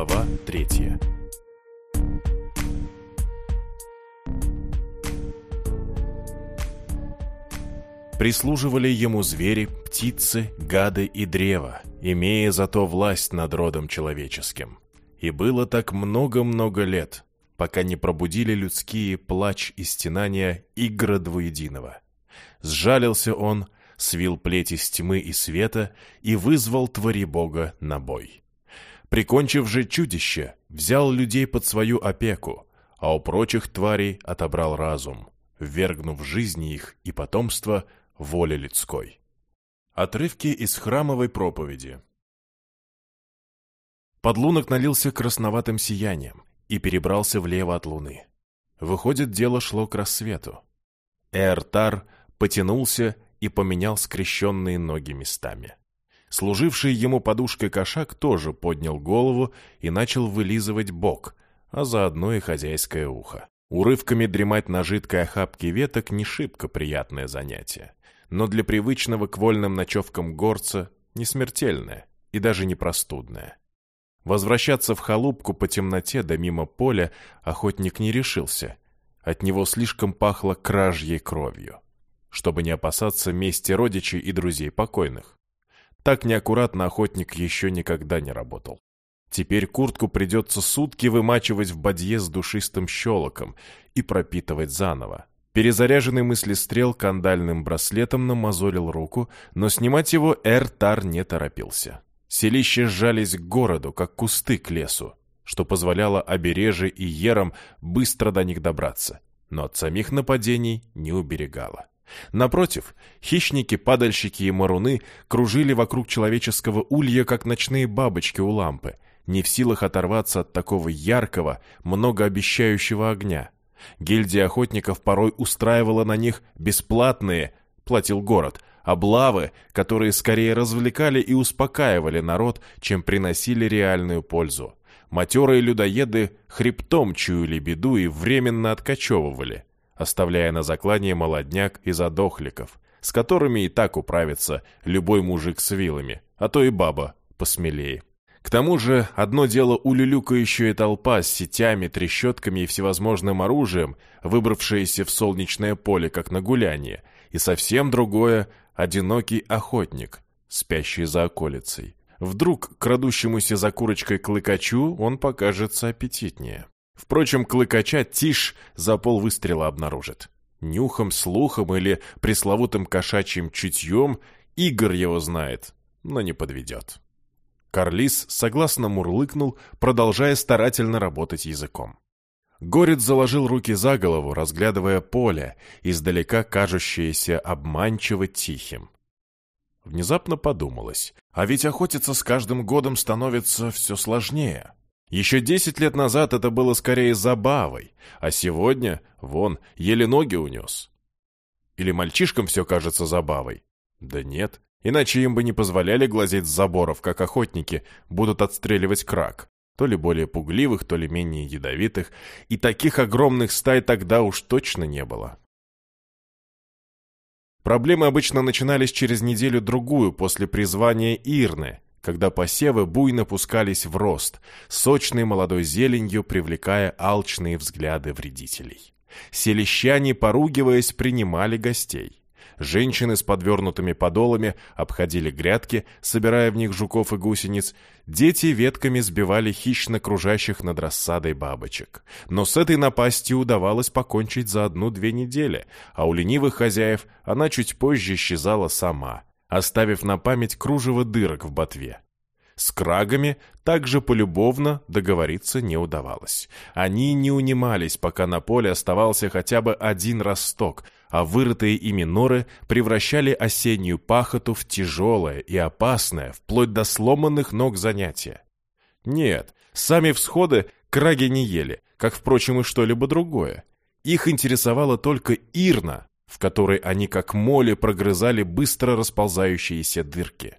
Глава третья Прислуживали ему звери, птицы, гады и древа, имея зато власть над родом человеческим. И было так много-много лет, пока не пробудили людские плач и стенания Игра Двуединого. Сжалился он, свил плети из тьмы и света и вызвал твари бога на бой. Прикончив же чудище, взял людей под свою опеку, а у прочих тварей отобрал разум, ввергнув жизни их и потомство воле людской. Отрывки из храмовой проповеди Подлунок налился красноватым сиянием и перебрался влево от луны. Выходит, дело шло к рассвету. Эртар потянулся и поменял скрещенные ноги местами. Служивший ему подушкой кошак тоже поднял голову и начал вылизывать бок, а заодно и хозяйское ухо. Урывками дремать на жидкой охапке веток не шибко приятное занятие, но для привычного к вольным ночевкам горца не смертельное и даже не простудное. Возвращаться в халупку по темноте да мимо поля охотник не решился. От него слишком пахло кражьей кровью чтобы не опасаться мести родичей и друзей покойных. Так неаккуратно охотник еще никогда не работал. Теперь куртку придется сутки вымачивать в бадье с душистым щелоком и пропитывать заново. Перезаряженный мыслестрел кандальным браслетом намазолил руку, но снимать его Эр-Тар не торопился. Селища сжались к городу, как кусты к лесу, что позволяло обереже и ерам быстро до них добраться, но от самих нападений не уберегало. Напротив, хищники, падальщики и маруны кружили вокруг человеческого улья, как ночные бабочки у лампы, не в силах оторваться от такого яркого, многообещающего огня. Гильдия охотников порой устраивала на них бесплатные, платил город, облавы, которые скорее развлекали и успокаивали народ, чем приносили реальную пользу. Матерые людоеды хребтом чуяли беду и временно откачевывали – оставляя на заклание молодняк и задохликов, с которыми и так управится любой мужик с вилами, а то и баба посмелее. К тому же, одно дело улюлюкающая толпа с сетями, трещотками и всевозможным оружием, выбравшаяся в солнечное поле, как на гуляние, и совсем другое — одинокий охотник, спящий за околицей. Вдруг крадущемуся за курочкой клыкачу он покажется аппетитнее. Впрочем, клыкача тишь за пол выстрела обнаружит. Нюхом, слухом или пресловутым кошачьим чутьем Игорь его знает, но не подведет. Карлис согласно мурлыкнул, продолжая старательно работать языком. Горец заложил руки за голову, разглядывая поле, издалека кажущееся обманчиво тихим. Внезапно подумалось, а ведь охотиться с каждым годом становится все сложнее. Еще десять лет назад это было скорее забавой, а сегодня, вон, еле ноги унес. Или мальчишкам все кажется забавой? Да нет, иначе им бы не позволяли глазеть с заборов, как охотники будут отстреливать крак. То ли более пугливых, то ли менее ядовитых, и таких огромных стай тогда уж точно не было. Проблемы обычно начинались через неделю-другую после призвания Ирны, когда посевы буйно пускались в рост, сочной молодой зеленью привлекая алчные взгляды вредителей. Селищане, поругиваясь, принимали гостей. Женщины с подвернутыми подолами обходили грядки, собирая в них жуков и гусениц. Дети ветками сбивали хищно кружащих над рассадой бабочек. Но с этой напастью удавалось покончить за одну-две недели, а у ленивых хозяев она чуть позже исчезала сама – оставив на память кружево дырок в ботве. С крагами также полюбовно договориться не удавалось. Они не унимались, пока на поле оставался хотя бы один росток, а вырытые ими норы превращали осеннюю пахоту в тяжелое и опасное, вплоть до сломанных ног занятия. Нет, сами всходы краги не ели, как, впрочем, и что-либо другое. Их интересовала только Ирна, в которой они как моли прогрызали быстро расползающиеся дырки.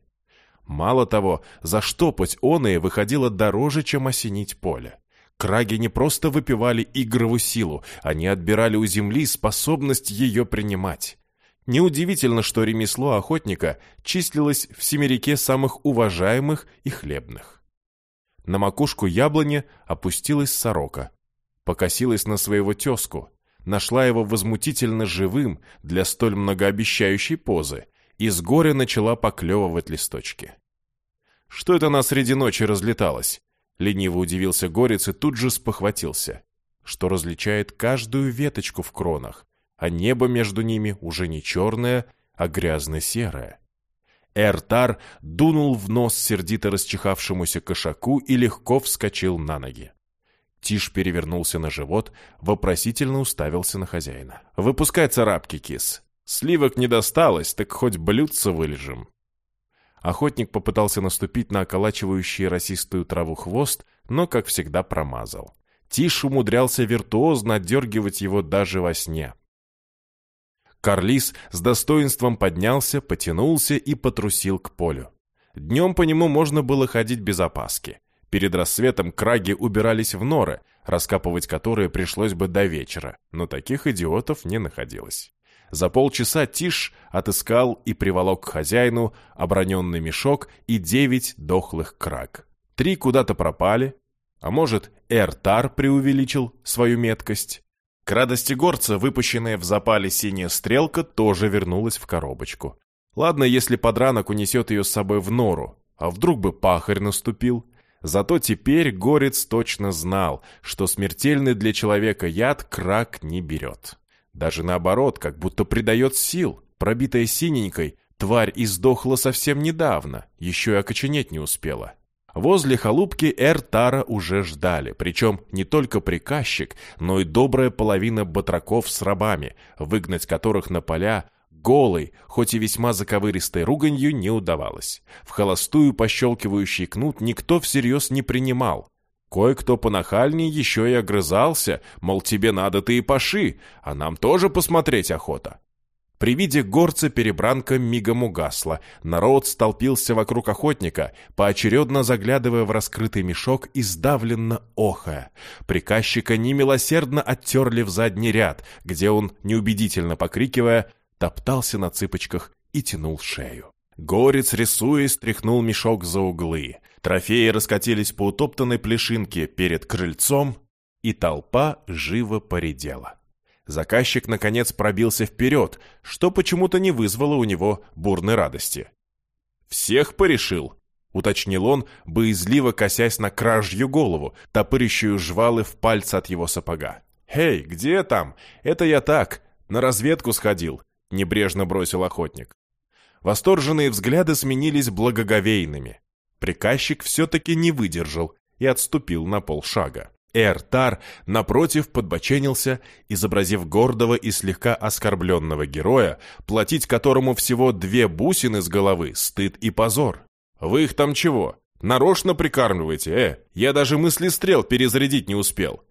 Мало того, заштопать оные выходило дороже, чем осенить поле. Краги не просто выпивали игровую силу, они отбирали у земли способность ее принимать. Неудивительно, что ремесло охотника числилось в семерике самых уважаемых и хлебных. На макушку яблони опустилась сорока. Покосилась на своего тезку, нашла его возмутительно живым для столь многообещающей позы и с горя начала поклевывать листочки. «Что это она среди ночи разлеталась?» Лениво удивился Горец и тут же спохватился, что различает каждую веточку в кронах, а небо между ними уже не черное, а грязно-серое. Эртар дунул в нос сердито расчихавшемуся кошаку и легко вскочил на ноги. Тиш перевернулся на живот, вопросительно уставился на хозяина. «Выпускай царапки, кис. Сливок не досталось, так хоть блюдце вылежим». Охотник попытался наступить на околачивающий росистую траву хвост, но, как всегда, промазал. Тиш умудрялся виртуозно отдергивать его даже во сне. Карлис с достоинством поднялся, потянулся и потрусил к полю. Днем по нему можно было ходить без опаски. Перед рассветом краги убирались в норы, раскапывать которые пришлось бы до вечера, но таких идиотов не находилось. За полчаса Тиш отыскал и приволок к хозяину оброненный мешок и девять дохлых краг. Три куда-то пропали, а может, Эртар преувеличил свою меткость. К радости горца, выпущенная в запале синяя стрелка, тоже вернулась в коробочку. Ладно, если подранок унесет ее с собой в нору, а вдруг бы пахарь наступил? Зато теперь горец точно знал, что смертельный для человека яд крак не берет. Даже наоборот, как будто придает сил. Пробитая синенькой, тварь издохла совсем недавно, еще и окоченеть не успела. Возле халупки Эр-Тара уже ждали, причем не только приказчик, но и добрая половина батраков с рабами, выгнать которых на поля голой, хоть и весьма заковыристой руганью, не удавалось. В холостую пощелкивающий кнут никто всерьез не принимал. Кое-кто понахальней еще и огрызался, мол, тебе надо ты и паши, а нам тоже посмотреть охота. При виде горца перебранка мигом угасла. Народ столпился вокруг охотника, поочередно заглядывая в раскрытый мешок и сдавленно охая. Приказчика немилосердно оттерли в задний ряд, где он, неубедительно покрикивая, топтался на цыпочках и тянул шею. Горец, рисуя, стряхнул мешок за углы. Трофеи раскатились по утоптанной плешинке перед крыльцом, и толпа живо поредела. Заказчик, наконец, пробился вперед, что почему-то не вызвало у него бурной радости. «Всех порешил?» — уточнил он, боязливо косясь на кражью голову, топырящую жвалы в пальцы от его сапога. «Эй, где там? Это я так, на разведку сходил», — небрежно бросил охотник. Восторженные взгляды сменились благоговейными. Приказчик все-таки не выдержал и отступил на полшага. Эртар, напротив, подбоченился, изобразив гордого и слегка оскорбленного героя, платить которому всего две бусины с головы — стыд и позор. «Вы их там чего? Нарочно прикармливаете, э? Я даже мысли стрел перезарядить не успел».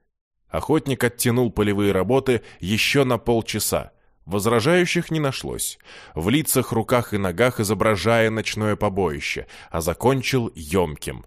Охотник оттянул полевые работы еще на полчаса. Возражающих не нашлось. В лицах, руках и ногах изображая ночное побоище, а закончил емким.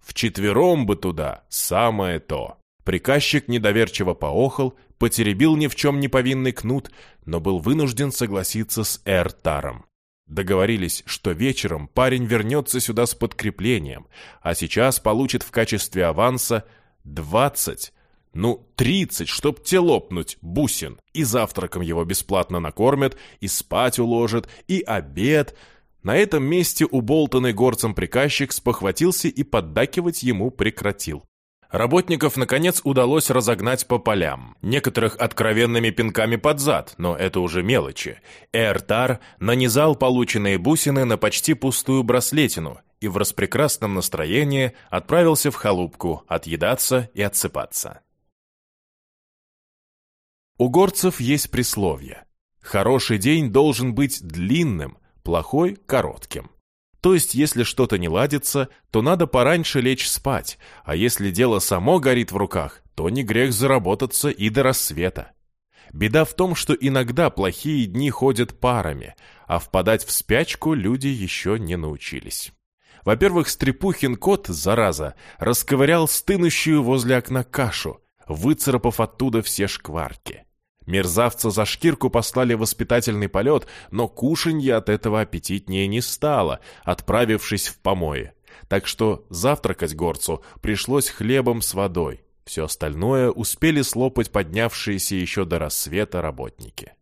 Вчетвером бы туда, самое то. Приказчик недоверчиво поохал, потеребил ни в чем не повинный кнут, но был вынужден согласиться с Эртаром. Договорились, что вечером парень вернется сюда с подкреплением, а сейчас получит в качестве аванса двадцать, ну, тридцать, чтоб те лопнуть, бусин. И завтраком его бесплатно накормят, и спать уложат, и обед — на этом месте уболтанный горцем приказчик спохватился и поддакивать ему прекратил. Работников, наконец, удалось разогнать по полям. Некоторых откровенными пинками под зад, но это уже мелочи. Эртар нанизал полученные бусины на почти пустую браслетину и в распрекрасном настроении отправился в халупку отъедаться и отсыпаться. У горцев есть присловие. Хороший день должен быть длинным, плохой – коротким. То есть, если что-то не ладится, то надо пораньше лечь спать, а если дело само горит в руках, то не грех заработаться и до рассвета. Беда в том, что иногда плохие дни ходят парами, а впадать в спячку люди еще не научились. Во-первых, Стрепухин кот, зараза, расковырял стынущую возле окна кашу, выцарапав оттуда все шкварки. Мерзавца за шкирку послали в воспитательный полет, но кушанье от этого аппетитнее не стало, отправившись в помои. Так что завтракать горцу пришлось хлебом с водой. Все остальное успели слопать поднявшиеся еще до рассвета работники.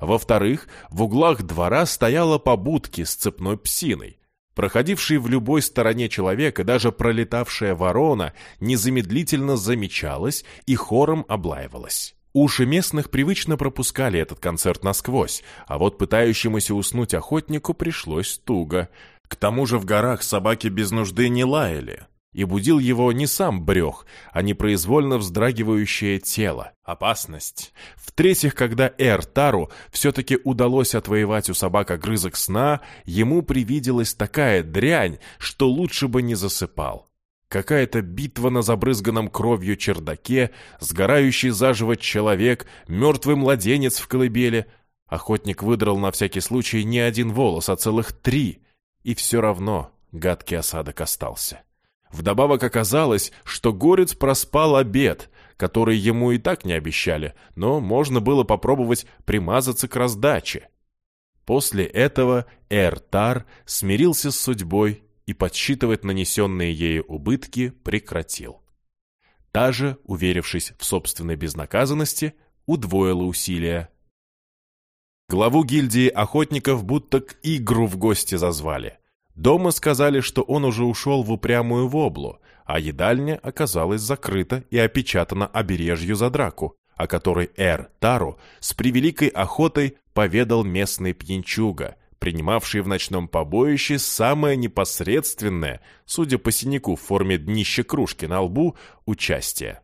Во-вторых, в углах двора стояла побудки с цепной псиной. Проходивший в любой стороне человек и даже пролетавшая ворона незамедлительно замечалась и хором облаивалась. Уши местных привычно пропускали этот концерт насквозь, а вот пытающемуся уснуть охотнику пришлось туго. К тому же в горах собаки без нужды не лаяли, и будил его не сам брех, а непроизвольно вздрагивающее тело. Опасность. В-третьих, когда Эр Тару все-таки удалось отвоевать у собак огрызок сна, ему привиделась такая дрянь, что лучше бы не засыпал. Какая-то битва на забрызганном кровью чердаке, сгорающий заживо человек, мертвый младенец в колыбели. Охотник выдрал на всякий случай не один волос, а целых три. И все равно гадкий осадок остался. Вдобавок оказалось, что Горец проспал обед, который ему и так не обещали, но можно было попробовать примазаться к раздаче. После этого Эртар смирился с судьбой и подсчитывать нанесенные ею убытки прекратил. Та же, уверившись в собственной безнаказанности, удвоила усилия. Главу гильдии охотников будто к игру в гости зазвали. Дома сказали, что он уже ушел в упрямую воблу, а едальня оказалась закрыта и опечатана обережью за драку, о которой Эр Тару с превеликой охотой поведал местный пьянчуга, принимавший в ночном побоище самое непосредственное, судя по синяку в форме днища кружки на лбу, участие.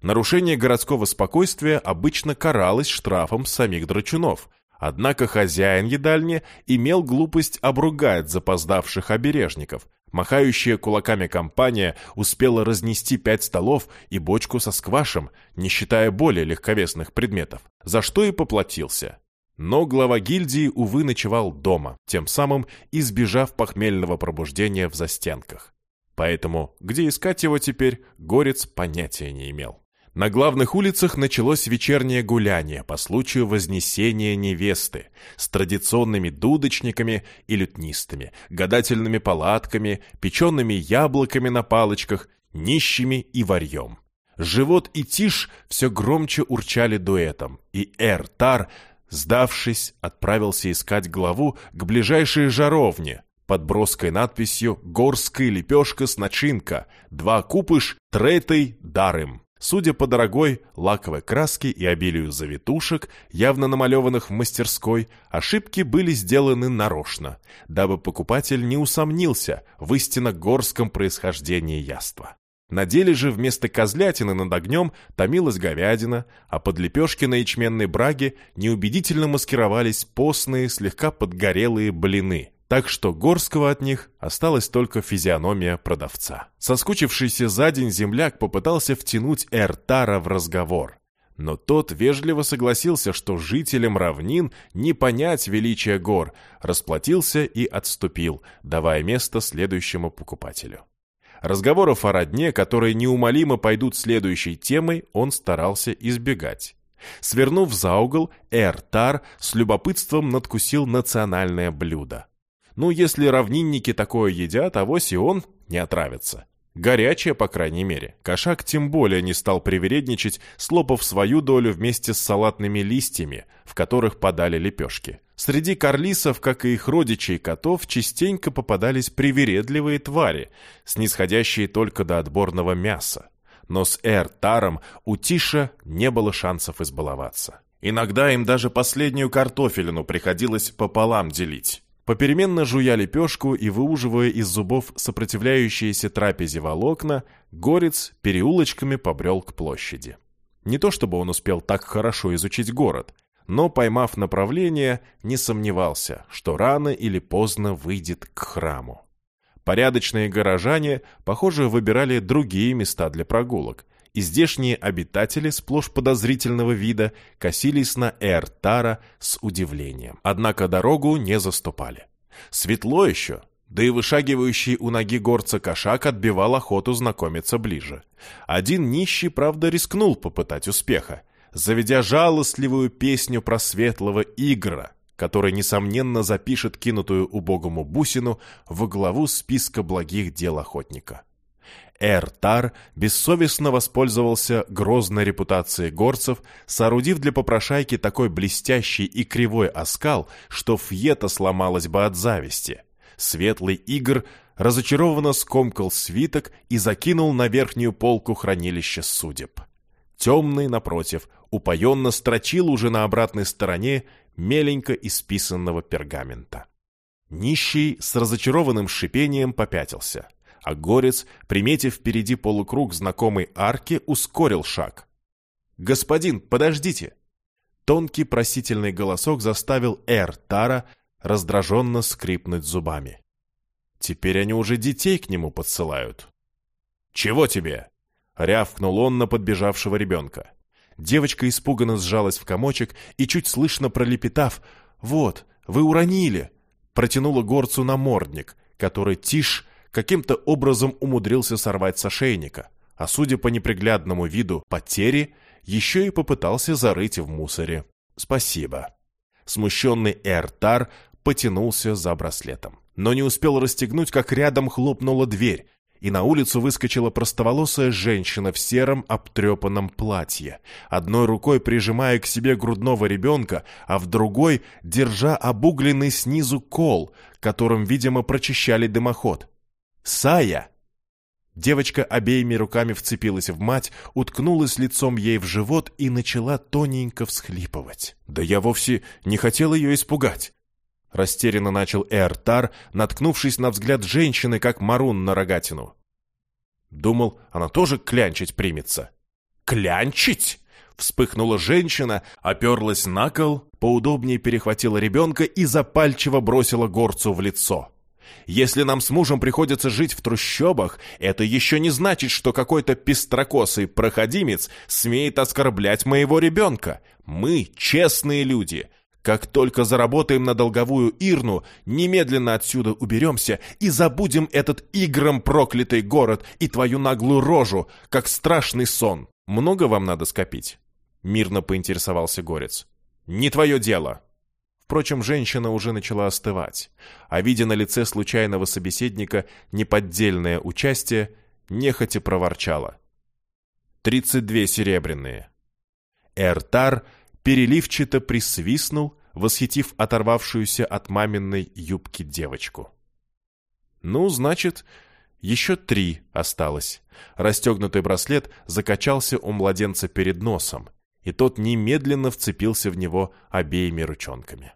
Нарушение городского спокойствия обычно каралось штрафом самих драчунов, Однако хозяин едальни имел глупость обругать запоздавших обережников. Махающая кулаками компания успела разнести пять столов и бочку со сквашем, не считая более легковесных предметов, за что и поплатился. Но глава гильдии, увы, ночевал дома, тем самым избежав похмельного пробуждения в застенках. Поэтому, где искать его теперь, Горец понятия не имел. На главных улицах началось вечернее гуляние по случаю Вознесения невесты с традиционными дудочниками и лютнистами, гадательными палатками, печеными яблоками на палочках, нищими и варьем. Живот и Тишь все громче урчали дуэтом, и Эр-Тар, сдавшись, отправился искать главу к ближайшей жаровне под броской надписью «Горская лепешка с начинка, два купыш, третой дарым». Судя по дорогой лаковой краске и обилию завитушек, явно намалеванных в мастерской, ошибки были сделаны нарочно, дабы покупатель не усомнился в истинно горском происхождении яства. На деле же вместо козлятины над огнем томилась говядина, а под лепешки на ячменной браге неубедительно маскировались постные, слегка подгорелые блины, так что Горского от них осталась только физиономия продавца. Соскучившийся за день земляк попытался втянуть Эртара в разговор. Но тот вежливо согласился, что жителям равнин не понять величия гор, расплатился и отступил, давая место следующему покупателю. Разговоров о родне, которые неумолимо пойдут следующей темой, он старался избегать. Свернув за угол, Эртар с любопытством надкусил национальное блюдо. Ну, если равнинники такое едят, авось и он не отравится. Горячее, по крайней мере. Кошак тем более не стал привередничать, слопав свою долю вместе с салатными листьями, в которых подали лепешки. Среди карлисов, как и их родичей котов, частенько попадались привередливые твари, снисходящие только до отборного мяса. Но с Эр-Таром у Тиша не было шансов избаловаться. Иногда им даже последнюю картофелину приходилось пополам делить. Попеременно жуя лепешку и выуживая из зубов сопротивляющиеся трапезе волокна, горец переулочками побрел к площади. Не то чтобы он успел так хорошо изучить город, но, поймав направление, не сомневался, что рано или поздно выйдет к храму. Порядочные горожане, похоже, выбирали другие места для прогулок, и здешние обитатели, сплошь подозрительного вида, косились на Эртара с удивлением. Однако дорогу не заступали. Светло еще, да и вышагивающий у ноги горца кошак отбивал охоту знакомиться ближе. Один нищий, правда, рискнул попытать успеха, заведя жалостливую песню про светлого игра, который, несомненно, запишет кинутую убогому бусину во главу списка благих дел охотника. Эр-Тар бессовестно воспользовался грозной репутацией горцев, соорудив для попрошайки такой блестящий и кривой оскал, что Фьета сломалась бы от зависти. Светлый Игр разочарованно скомкал свиток и закинул на верхнюю полку хранилища судеб. Темный, напротив, упоенно строчил уже на обратной стороне меленько исписанного пергамента. Нищий с разочарованным шипением попятился, а горец, приметив впереди полукруг знакомой арки, ускорил шаг. «Господин, подождите!» Тонкий просительный голосок заставил Эр Тара раздраженно скрипнуть зубами. Теперь они уже детей к нему подсылают. «Чего тебе?» — рявкнул он на подбежавшего ребенка. Девочка испуганно сжалась в комочек и, чуть слышно пролепетав, «Вот, вы уронили!» протянула горцу намордник, который Тиш каким-то образом умудрился сорвать с ошейника, а судя по неприглядному виду потери, еще и попытался зарыть в мусоре. «Спасибо». Смущенный Эртар потянулся за браслетом, но не успел расстегнуть, как рядом хлопнула дверь, и на улицу выскочила простоволосая женщина в сером обтрепанном платье, одной рукой прижимая к себе грудного ребенка, а в другой держа обугленный снизу кол, которым, видимо, прочищали дымоход. «Сая!» Девочка обеими руками вцепилась в мать, уткнулась лицом ей в живот и начала тоненько всхлипывать. «Да я вовсе не хотел ее испугать!» Растерянно начал Эртар, наткнувшись на взгляд женщины, как марун на рогатину. Думал, она тоже клянчить примется. «Клянчить?» Вспыхнула женщина, оперлась на кол, поудобнее перехватила ребенка и запальчиво бросила горцу в лицо. Если нам с мужем приходится жить в трущобах, это еще не значит, что какой-то пестрокосый проходимец смеет оскорблять моего ребенка. Мы честные люди. Как только заработаем на долговую Ирну, немедленно отсюда уберемся и забудем этот игром проклятый город и твою наглую рожу, как страшный сон. Много вам надо скопить?» Мирно поинтересовался Горец. «Не твое дело!» Впрочем, женщина уже начала остывать, а видя на лице случайного собеседника неподдельное участие, нехотя проворчала. «Тридцать две серебряные». Эртар переливчато присвистнул, восхитив оторвавшуюся от маминой юбки девочку. «Ну, значит, еще три осталось». Расстегнутый браслет закачался у младенца перед носом, и тот немедленно вцепился в него обеими ручонками.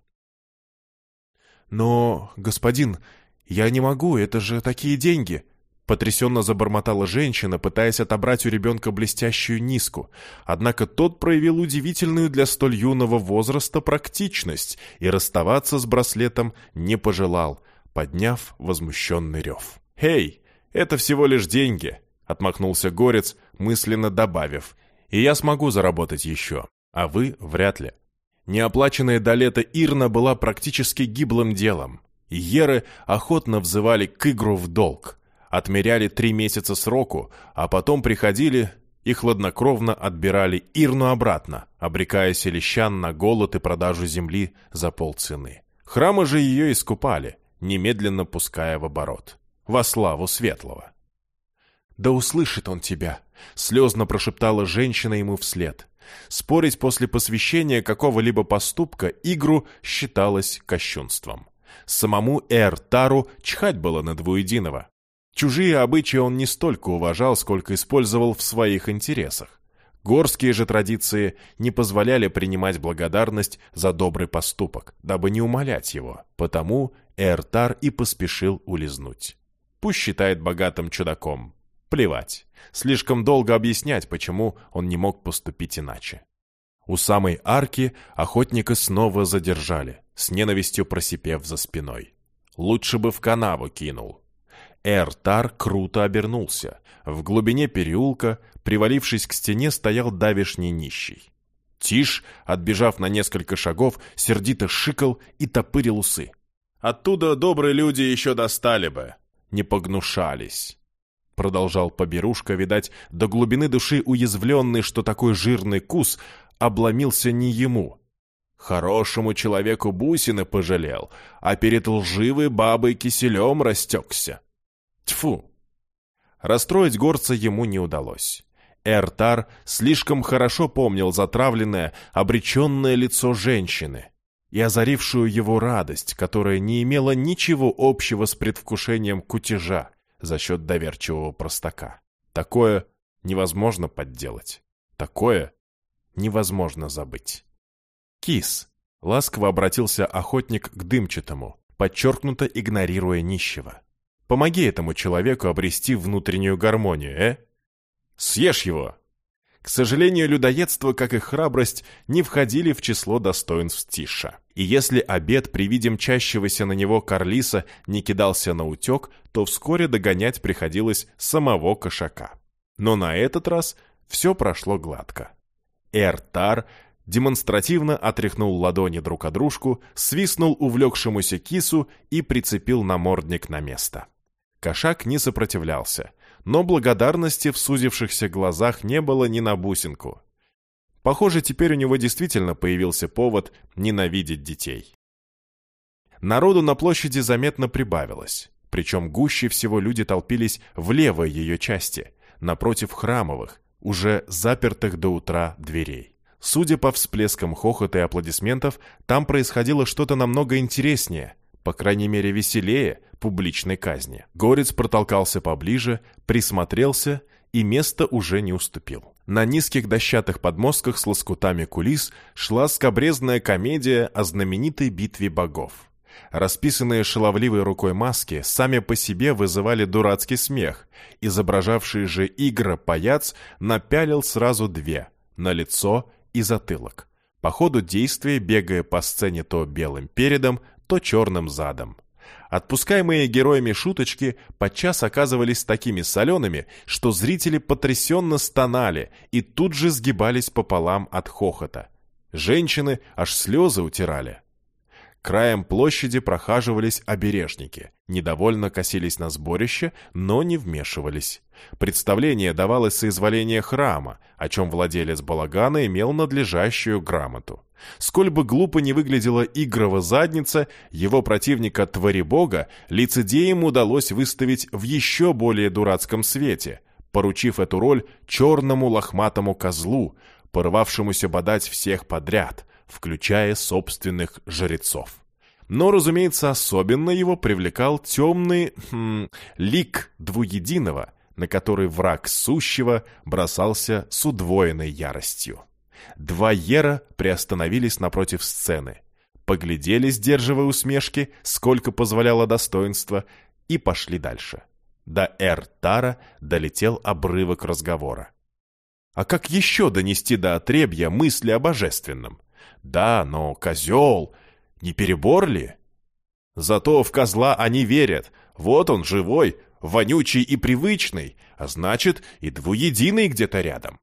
«Но, господин, я не могу, это же такие деньги!» Потрясенно забормотала женщина, пытаясь отобрать у ребенка блестящую низку. Однако тот проявил удивительную для столь юного возраста практичность и расставаться с браслетом не пожелал, подняв возмущенный рев. «Эй, это всего лишь деньги!» — отмахнулся Горец, мысленно добавив. «И я смогу заработать еще, а вы вряд ли». Неоплаченная до лета Ирна была практически гиблым делом. Еры охотно взывали к игру в долг отмеряли три месяца сроку, а потом приходили и хладнокровно отбирали Ирну обратно, обрекая селищан на голод и продажу земли за полцены. Храмы же ее искупали, немедленно пуская в оборот. Во славу светлого. «Да услышит он тебя!» — слезно прошептала женщина ему вслед. Спорить после посвящения какого-либо поступка игру считалось кощунством. Самому Эр-Тару чхать было на двуединого. Чужие обычаи он не столько уважал, сколько использовал в своих интересах. Горские же традиции не позволяли принимать благодарность за добрый поступок, дабы не умолять его. Потому Эртар и поспешил улизнуть. Пусть считает богатым чудаком. Плевать. Слишком долго объяснять, почему он не мог поступить иначе. У самой арки охотника снова задержали, с ненавистью просипев за спиной. Лучше бы в канаву кинул. Эртар круто обернулся. В глубине переулка, привалившись к стене, стоял давишний нищий. Тиш, отбежав на несколько шагов, сердито шикал и топырил усы. «Оттуда добрые люди еще достали бы, не погнушались». Продолжал поберушка, видать, до глубины души уязвленный, что такой жирный кус обломился не ему. Хорошему человеку бусины пожалел, а перед лживой бабой киселем растекся. Тьфу! Расстроить горца ему не удалось. Эртар слишком хорошо помнил затравленное, обреченное лицо женщины и озарившую его радость, которая не имела ничего общего с предвкушением кутежа за счет доверчивого простака. Такое невозможно подделать. Такое невозможно забыть. «Кис!» — ласково обратился охотник к дымчатому, подчеркнуто игнорируя нищего. «Помоги этому человеку обрести внутреннюю гармонию, э? Съешь его!» К сожалению, людоедство, как и храбрость, не входили в число достоинств Тиша. И если обед при виде мчащегося на него Карлиса не кидался на утек, то вскоре догонять приходилось самого кошака. Но на этот раз все прошло гладко. Эртар демонстративно отряхнул ладони друг о дружку, свистнул увлекшемуся кису и прицепил намордник на место. Кошак не сопротивлялся, но благодарности в сузившихся глазах не было ни на бусинку. Похоже, теперь у него действительно появился повод ненавидеть детей. Народу на площади заметно прибавилось, причем гуще всего люди толпились в левой ее части, напротив храмовых, уже запертых до утра дверей. Судя по всплескам хохота и аплодисментов, там происходило что-то намного интереснее, по крайней мере веселее, публичной казни. Горец протолкался поближе, присмотрелся и место уже не уступил. На низких дощатых подмостках с лоскутами кулис шла скобрезная комедия о знаменитой битве богов. Расписанные шаловливой рукой маски сами по себе вызывали дурацкий смех. Изображавший же игра паяц напялил сразу две – на лицо и затылок, по ходу действия бегая по сцене то белым передом, то черным задом. Отпускаемые героями шуточки подчас оказывались такими солеными, что зрители потрясенно стонали и тут же сгибались пополам от хохота. Женщины аж слезы утирали. Краем площади прохаживались обережники, недовольно косились на сборище, но не вмешивались. Представление давалось соизволение храма, о чем владелец балагана имел надлежащую грамоту. Сколь бы глупо не выглядела игрова задница, его противника Твари Бога лицедеям удалось выставить в еще более дурацком свете, поручив эту роль черному лохматому козлу, порвавшемуся бодать всех подряд – включая собственных жрецов. Но, разумеется, особенно его привлекал темный хм, лик двуединого, на который враг сущего бросался с удвоенной яростью. Два ера приостановились напротив сцены, поглядели, сдерживая усмешки, сколько позволяло достоинство, и пошли дальше. До Эр-Тара долетел обрывок разговора. А как еще донести до отребья мысли о божественном? Да, но козел, не перебор ли? Зато в козла они верят. Вот он живой, вонючий и привычный, а значит и двуединый где-то рядом.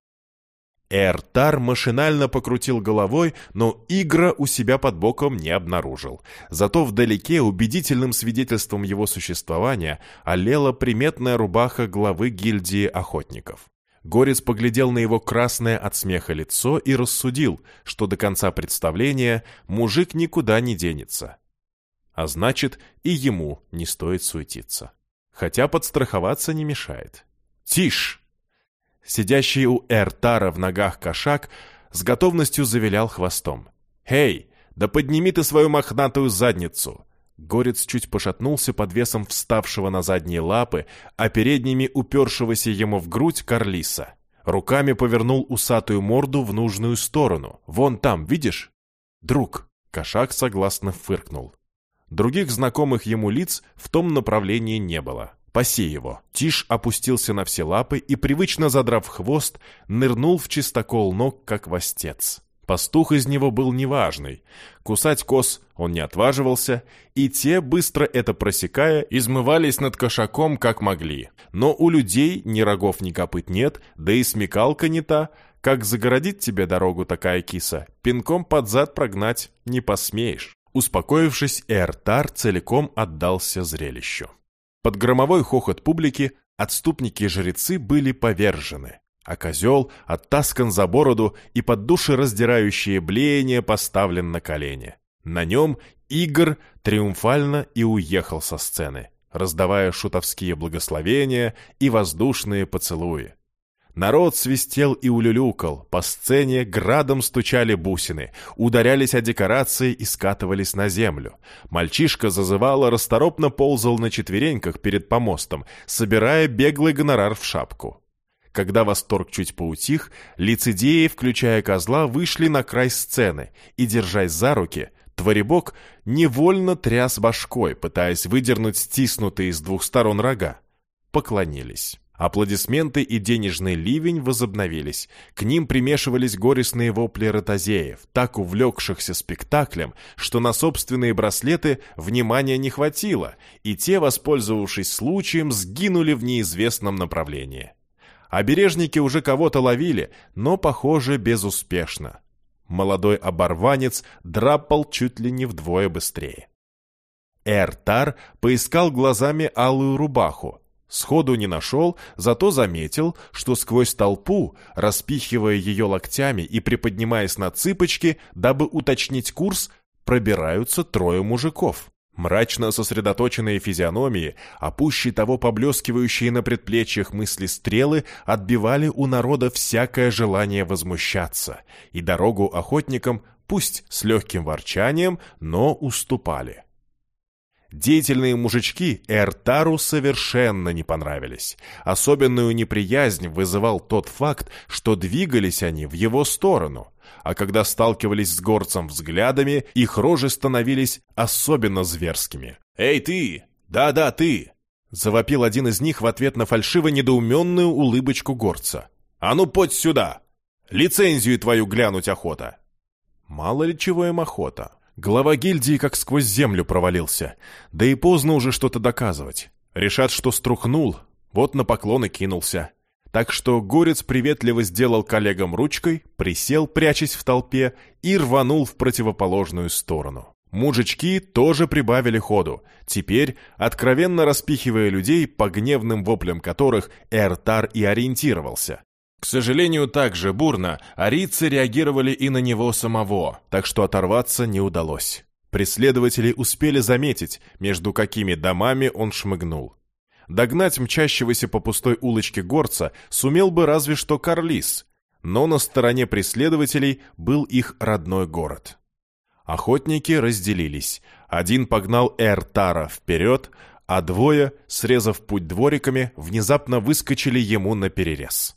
Эртар машинально покрутил головой, но Игра у себя под боком не обнаружил. Зато вдалеке убедительным свидетельством его существования олела приметная рубаха главы гильдии охотников. Горец поглядел на его красное от смеха лицо и рассудил, что до конца представления мужик никуда не денется. А значит, и ему не стоит суетиться. Хотя подстраховаться не мешает. «Тишь!» Сидящий у Эртара в ногах кошак с готовностью завилял хвостом. «Эй, да подними ты свою мохнатую задницу! Горец чуть пошатнулся под весом вставшего на задние лапы, а передними упершегося ему в грудь Карлиса. Руками повернул усатую морду в нужную сторону. «Вон там, видишь?» «Друг!» — кошак согласно фыркнул. Других знакомых ему лиц в том направлении не было. «Паси его!» Тиш опустился на все лапы и, привычно задрав хвост, нырнул в чистокол ног, как востец. Пастух из него был неважный. Кусать коз он не отваживался, и те, быстро это просекая, измывались над кошаком как могли. Но у людей ни рогов, ни копыт нет, да и смекалка не та. Как загородит тебе дорогу такая киса, пинком под зад прогнать не посмеешь. Успокоившись, Эртар целиком отдался зрелищу. Под громовой хохот публики отступники-жрецы были повержены. а козел оттаскан за бороду и под душераздирающее блеяние поставлен на колени. На нем Игорь триумфально и уехал со сцены, раздавая шутовские благословения и воздушные поцелуи. Народ свистел и улюлюкал, по сцене градом стучали бусины, ударялись о декорации и скатывались на землю. Мальчишка зазывало расторопно ползал на четвереньках перед помостом, собирая беглый гонорар в шапку. Когда восторг чуть поутих, лицедеи, включая козла, вышли на край сцены и, держась за руки, Творебок невольно тряс башкой, пытаясь выдернуть стиснутые с двух сторон рога. Поклонились. Аплодисменты и денежный ливень возобновились. К ним примешивались горестные вопли ротозеев, так увлекшихся спектаклем, что на собственные браслеты внимания не хватило, и те, воспользовавшись случаем, сгинули в неизвестном направлении. Обережники уже кого-то ловили, но, похоже, безуспешно. Молодой оборванец драпал чуть ли не вдвое быстрее. Эртар поискал глазами алую рубаху, Сходу не нашел, зато заметил, что сквозь толпу, распихивая ее локтями и приподнимаясь на цыпочки, дабы уточнить курс, пробираются трое мужиков. Мрачно сосредоточенные физиономии, а пуще того поблескивающие на предплечьях мысли стрелы, отбивали у народа всякое желание возмущаться, и дорогу охотникам, пусть с легким ворчанием, но уступали. Деятельные мужички Эртару совершенно не понравились. Особенную неприязнь вызывал тот факт, что двигались они в его сторону. А когда сталкивались с горцем взглядами, их рожи становились особенно зверскими. «Эй, ты! Да-да, ты!» Завопил один из них в ответ на фальшиво недоуменную улыбочку горца. «А ну, подь сюда! Лицензию твою глянуть охота!» Мало ли чего им охота. Глава гильдии как сквозь землю провалился. Да и поздно уже что-то доказывать. Решат, что струхнул, вот на поклоны кинулся. Так что Горец приветливо сделал коллегам ручкой, присел, прячась в толпе, и рванул в противоположную сторону. Мужички тоже прибавили ходу, теперь откровенно распихивая людей, по гневным воплям которых Эртар и ориентировался. К сожалению, так же бурно арийцы реагировали и на него самого, так что оторваться не удалось. Преследователи успели заметить, между какими домами он шмыгнул. Догнать мчащегося по пустой улочке горца сумел бы разве что Карлис, но на стороне преследователей был их родной город. Охотники разделились. Один погнал Эртара вперед, а двое, срезав путь двориками, внезапно выскочили ему на перерез.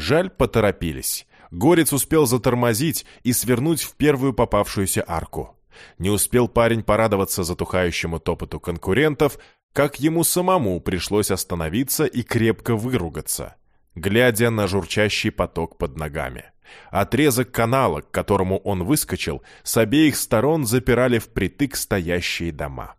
Жаль, поторопились. Горец успел затормозить и свернуть в первую попавшуюся арку. Не успел парень порадоваться затухающему топоту конкурентов, как ему самому пришлось остановиться и крепко выругаться, глядя на журчащий поток под ногами. Отрезок канала, к которому он выскочил, с обеих сторон запирали впритык стоящие дома.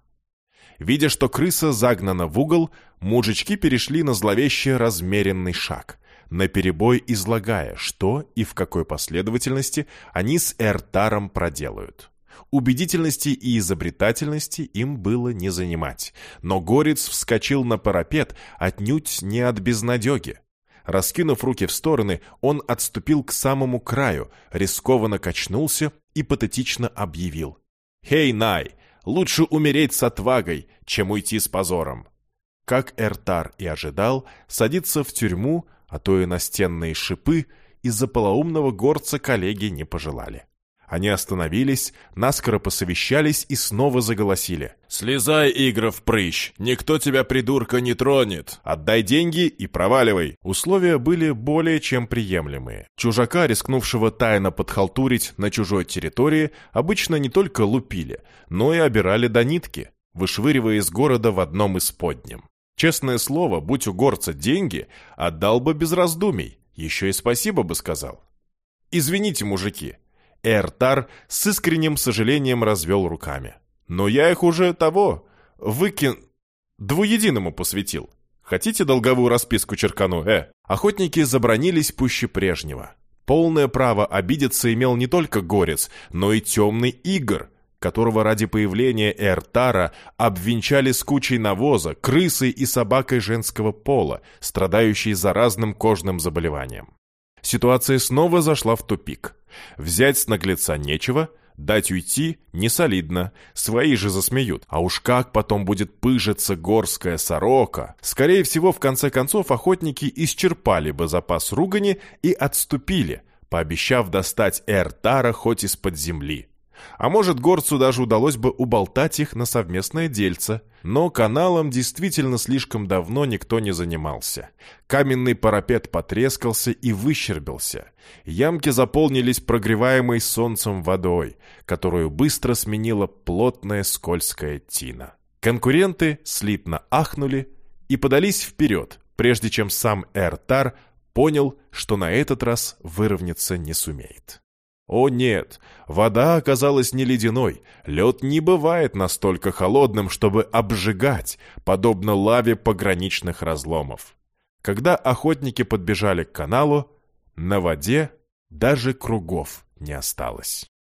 Видя, что крыса загнана в угол, мужички перешли на зловеще размеренный шаг наперебой излагая, что и в какой последовательности они с Эртаром проделают. Убедительности и изобретательности им было не занимать, но Горец вскочил на парапет отнюдь не от безнадеги. Раскинув руки в стороны, он отступил к самому краю, рискованно качнулся и патетично объявил. «Хей, Най, лучше умереть с отвагой, чем уйти с позором!» Как Эртар и ожидал, садиться в тюрьму а то и настенные шипы из-за полоумного горца коллеги не пожелали. Они остановились, наскоро посовещались и снова заголосили. «Слезай, Игров, прыщ! Никто тебя, придурка, не тронет! Отдай деньги и проваливай!» Условия были более чем приемлемые. Чужака, рискнувшего тайно подхалтурить на чужой территории, обычно не только лупили, но и обирали до нитки, вышвыривая из города в одном из подним. Честное слово, будь у горца деньги, отдал бы без раздумий, еще и спасибо бы сказал. Извините, мужики. Эртар с искренним сожалением развел руками. Но я их уже того, выкин... двуединому посвятил. Хотите долговую расписку черкану, э? Охотники забронились пуще прежнего. Полное право обидеться имел не только горец, но и темный игр, которого ради появления Эртара обвенчали с кучей навоза, крысой и собакой женского пола, страдающей заразным кожным заболеванием. Ситуация снова зашла в тупик. Взять с наглеца нечего, дать уйти не солидно, свои же засмеют. А уж как потом будет пыжиться горская сорока. Скорее всего, в конце концов, охотники исчерпали бы запас ругани и отступили, пообещав достать Эртара хоть из-под земли. А может, горцу даже удалось бы уболтать их на совместное дельце. Но каналом действительно слишком давно никто не занимался. Каменный парапет потрескался и выщербился. Ямки заполнились прогреваемой солнцем водой, которую быстро сменила плотная скользкая тина. Конкуренты слитно ахнули и подались вперед, прежде чем сам Эртар понял, что на этот раз выровняться не сумеет. О нет, вода оказалась не ледяной, лед не бывает настолько холодным, чтобы обжигать, подобно лаве пограничных разломов. Когда охотники подбежали к каналу, на воде даже кругов не осталось.